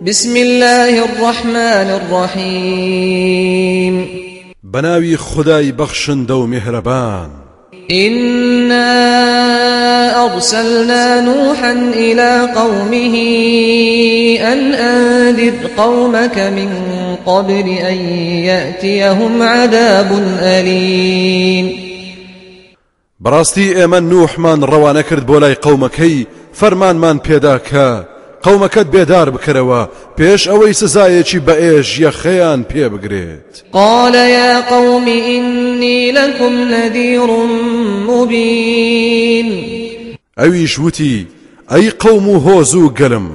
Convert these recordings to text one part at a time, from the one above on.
بسم الله الرحمن الرحيم. بەناوی خودای بەخشندە و میهرەبان. إنا أرسلنا نوحا إلى قومه أن أنذر قومك من قبل أن يأتيهم عذاب أليم. بەڕاستی ئێمە نوحمان ڕەوانە کرد بۆ لای قەومەکەی فەرمانمان پێدا کە قەومەکەت بێدار بکەرەوە پێش ئەوەی سزایەکی بە ئێش یەخەیان پێ بگرێت. قال يا قوم إني لكم نذير مبين. ئەویش وتی ئەی قەوم و هۆز و گەلم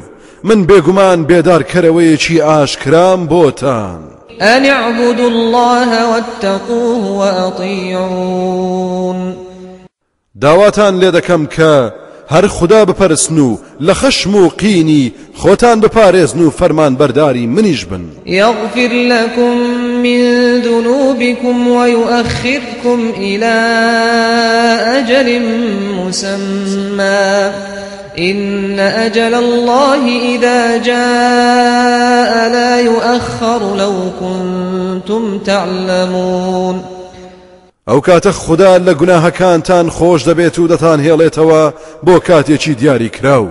من بێگومان بێدارکەرەوەیەکی ئاشکرام بۆتان. أن اعبدوا الله واتقوه وأطيعون. داواتان لێ دەکەم کە هەر خدا بپەرسن و لە خەشم و قینی خۆتان بپارێزن و فەرمان منیش بن. يغفر لكم من ذنوبكم ويؤخركم إلى أجل مسمى. إن أجل الله إذا جاء لا يؤخر لو كنتم تعلمون. ئەو کاتە خدا لە گوناهەکانتان خۆش دەبێت و دەتان هێڵێتەوە بۆ کاتێکی دیاری کراو.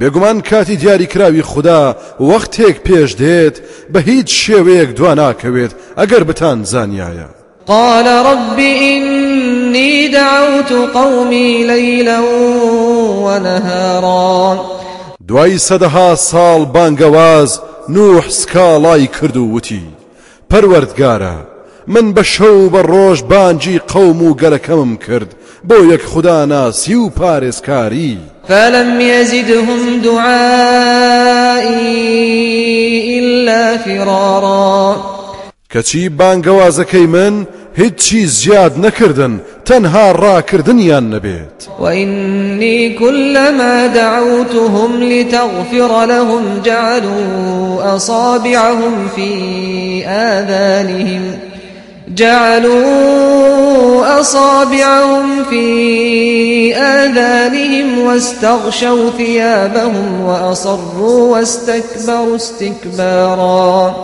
بێگومان کاتی دیاری کراوی خدا وەختێک پێش دێت بە هیچ شێوەیەک دوا ناکەوێت ئەگەر بتان زانایە قال رب إني دعوت قومي ليلا ونهارا. دوای سەدەها ساڵ بانگەواز نوح سکاڵای کرد و وتی. پەروەردگارە من بە شەو بە ڕۆژ بانجی قەوم و گەلەکەمم کرد. بۆ یەک خدا ناسی و پارێزکاری. فلم يزدهم دعائي إلا فرارا. کەچی بانگەوازەکەی من هیچی زیاد نەکردن تەنها ڕاکردنیان نەبێت. وإني كلما دعوتهم لتغفر لهم جعلوا أصابعهم في آذانهم جعلوا أصابعهم في آذانهم واستغشوا ثيابهم وأصروا واستكبروا استكبارا.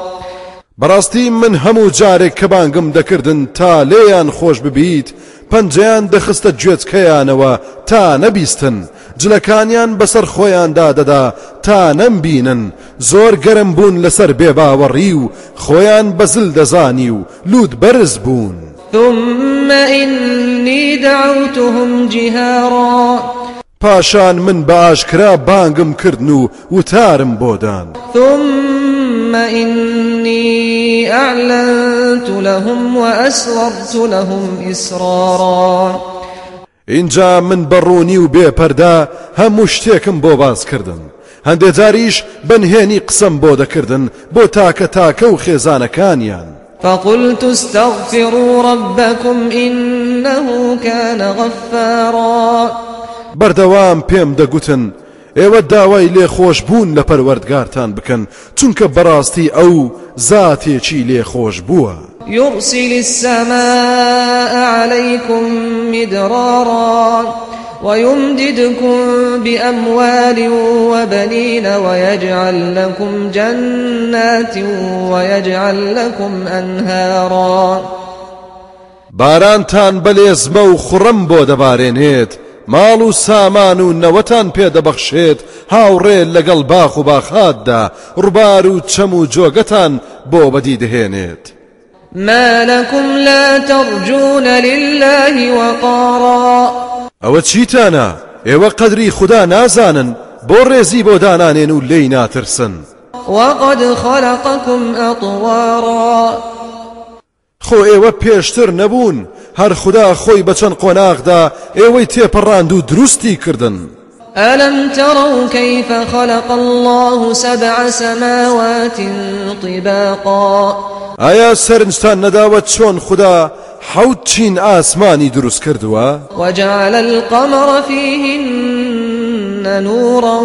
بەڕاستی من هەموو جارێک کە بانگم دەکردن تا لێیان خۆش ببیت پەنجەیان دەخستە گوێچکەیانەوە تا نەبیستن جلەکانیان بەسەر خۆیاندا دەدا تا نەمبینن. زۆر گەرم بوون لەسەر بێباوەڕی و خۆیان بەزل دەزانی و لود بەرز بوون. ثم إني دعوتهم جهارا. پاشان من بە ئاشکرا بانگم کردن و وتارم بۆدان ثم إني أعلنت لهم وأسررت لهم إسرارا. اینجا من بەڕوونی و بێپەردا هەموو شتێکم بۆ بازکردن هەندێک جاریش بەنهێنی قسەم بۆ دەکردن بۆ تاکە تاکە و خێزانەکانیان. فقلت استغفروا ربكم إنه كان غفارا. بەردەوام پێم دەگوتن ئێوە داوای لێخۆش بوون لە پەروەردگارتان بکەن چونکە بەڕاستی ئەو زاتێکی لێخۆش بووە. يرسل السماء عليكم مدرارا ويمددكم بأموال وبنين ويجعل لكم جنات ويجعل لكم أنهارا. بارانتان بەلێزمە و خوڕم بۆ دەبارێنێت ماڵ و سامان و نەوەتان پێدەبەخشێت هاوڕێ لەگەڵ باخ و باخاتدا ڕووبار و چەم و جۆگەتان بۆ بەدی دەهێنێت ما لكم لا ترجون لله وقارا. ئەوە چیتانە؟ ئێوە قەدری خوددا نازانن بۆ ڕێزی بۆ دانانێن و لی ناترسن. وقد خلقكم أطوارا. خۆ ئێوە پێشتر نەبوون هەر خوددا خۆی بە چەند قۆناغدا ئێوەی تێپەڕاند و دروستی کردن. ألم تروا كيف خلق الله سبع سماوات طباقا؟ ئایا سەرنجتان نەداوە چۆن خوددا حەوت چین ئاسمانی دروست کردووە؟ وجعل القمر فيهن نورا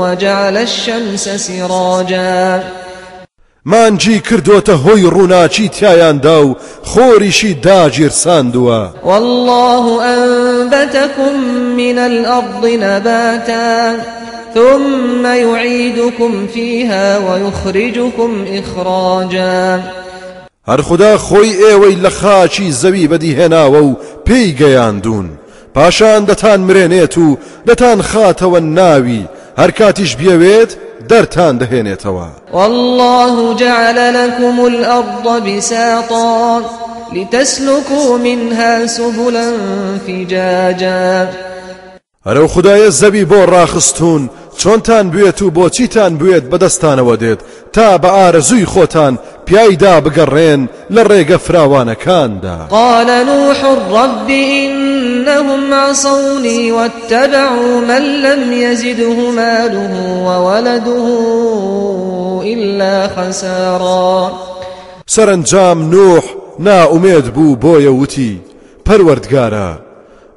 وجعل الشمس سراجا. مانجی کردوتە هۆی ڕووناچی تایاندا و خۆریشی داگیر ساندووە. والله أنبتكم من الأرض نباتا ثم يعيدكم فيها ويخرجكم إخراجا. هەر خدا خۆی ئێوەی لە خاچی زەوی بەدیهێناوە و پێی گەیاندون پاشان دەتان مرێنێت و دەتان خاتەوە ناوی. هەر کاتیش بێوێت دەرتان دەهێنێتەوە. والله جعل لكم الأرض بساطا لتسلكوا منها سبلا فجاجا. هەرو خدایە زەوی بۆ ڕاخستون چۆنتان بوێت و بۆچیتان بوێت بەدەستانەوە دێت؟ تا بە ئارەزووی خۆتان پیایدا بگەڕێن لە ڕێگە فراوانەکاندا قال نوح رب إنهم عصوني واتبعوا من لم يزده ماله وولده إلا خسارا. سەرنجام نوح ناومێد بوو بۆیە وتی پەروەردگارە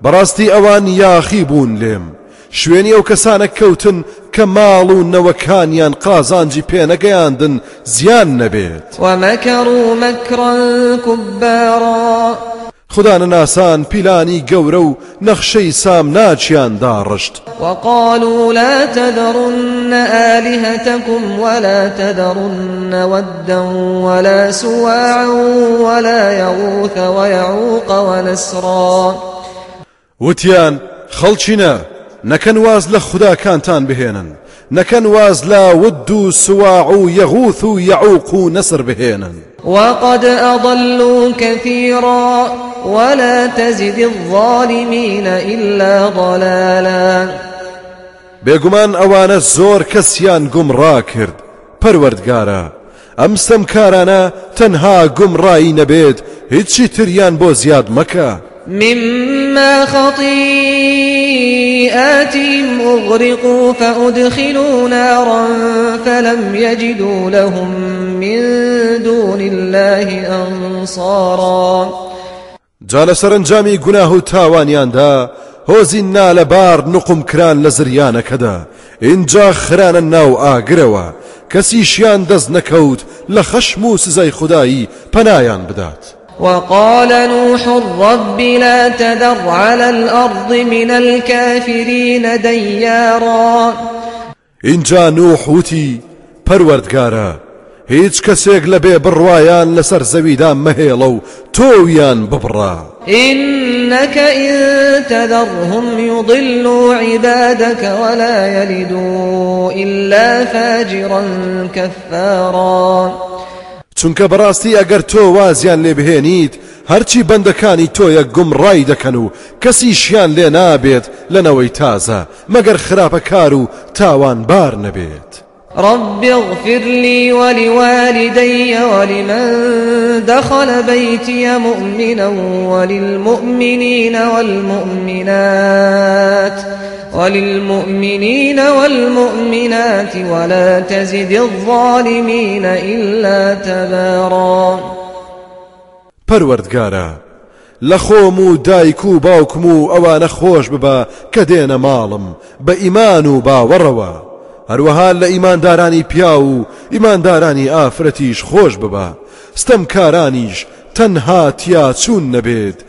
بەڕاستی ئەوان یاخی بوون لێم شوێنی ئەو کەسانە کەوتن کە ماڵ و نەوەکانیان قازانجی پێنەگەیاندن زیان نەبێت ومكروا مكرا كبارا. خدا ناسان پیلانی گەورە و نەخشەی سام ناچیان داڕشت. وقالوا لا تذرن آلهتكم ولا تذرن ودا ولا سواعا ولا يغوث ويعوق ونسرا. وتیان خەڵچینە نەکەن واز لە خوداکانتان بهێنن. نەکەن واز لا ود و سواع و یەغوث و یعوق و نەسر بهێنن. وقد أضلوا كثيرا ولا تزد الظالمين إلا ضلالا. بێگومان ئەوانە زۆر کەسیان گومڕا کرد. پەروەردگارە ئەم ستەمکارانە تەنها گومڕایی نەبێت هیچی تریان بۆ زیاد مەکە. مما خطيئاتهم أغرقوا فأدخلوا نارا فلم يجدوا لهم من دون الله أنصارا. جا لە سەرنجامی گوناه و تاوانیاندا هۆزی نالەبار نقم کران لە زریانەکەدا اینجا خرانە ناو ئاگرەوە کەسیشیان دەست نەکەوت لە سزای خودایی پەنایان بدات. وقال نوح رب لا تذر على الأرض من الكافرين ديارا. اینجا نوح وتی پەروەردگارە هیچ کەسێک لە بێ بڕوایان لەسەر زەویدا مەهێڵە و تۆویان ببڕا. إنك إن تذرهم يضلوا عبادك ولا يلدوا إلا فاجرا كفارا. چونکە بەڕاستی ئەگەر تۆ وازیان لێ بهێنیت هەرچی بەندەکانی تۆیە گومڕای دەکەن و کەسی شیان لێ نابێت لەنەوەی تازە مەگەر خراپەکار و تاوانبار نەبێت. رب اغفر لي ولوالدي ولمن دخل بيتي مؤمنا وللمؤمنين والمؤمنات وللمؤمنين والمؤمنات ولا تزد الظالمين إلا تبارا. پەروەردگارە لە خۆم و دایک و باوکم و ئەوانە خۆش ببە کە دێنە ماڵم بە ئیمان و باوەڕەوە هەروەها لە ئیماندارانی پیا و ئیماندارانی ئافرەتیش خۆش ببە ستەم کارانیش تەنها تیا چوون نەبێت.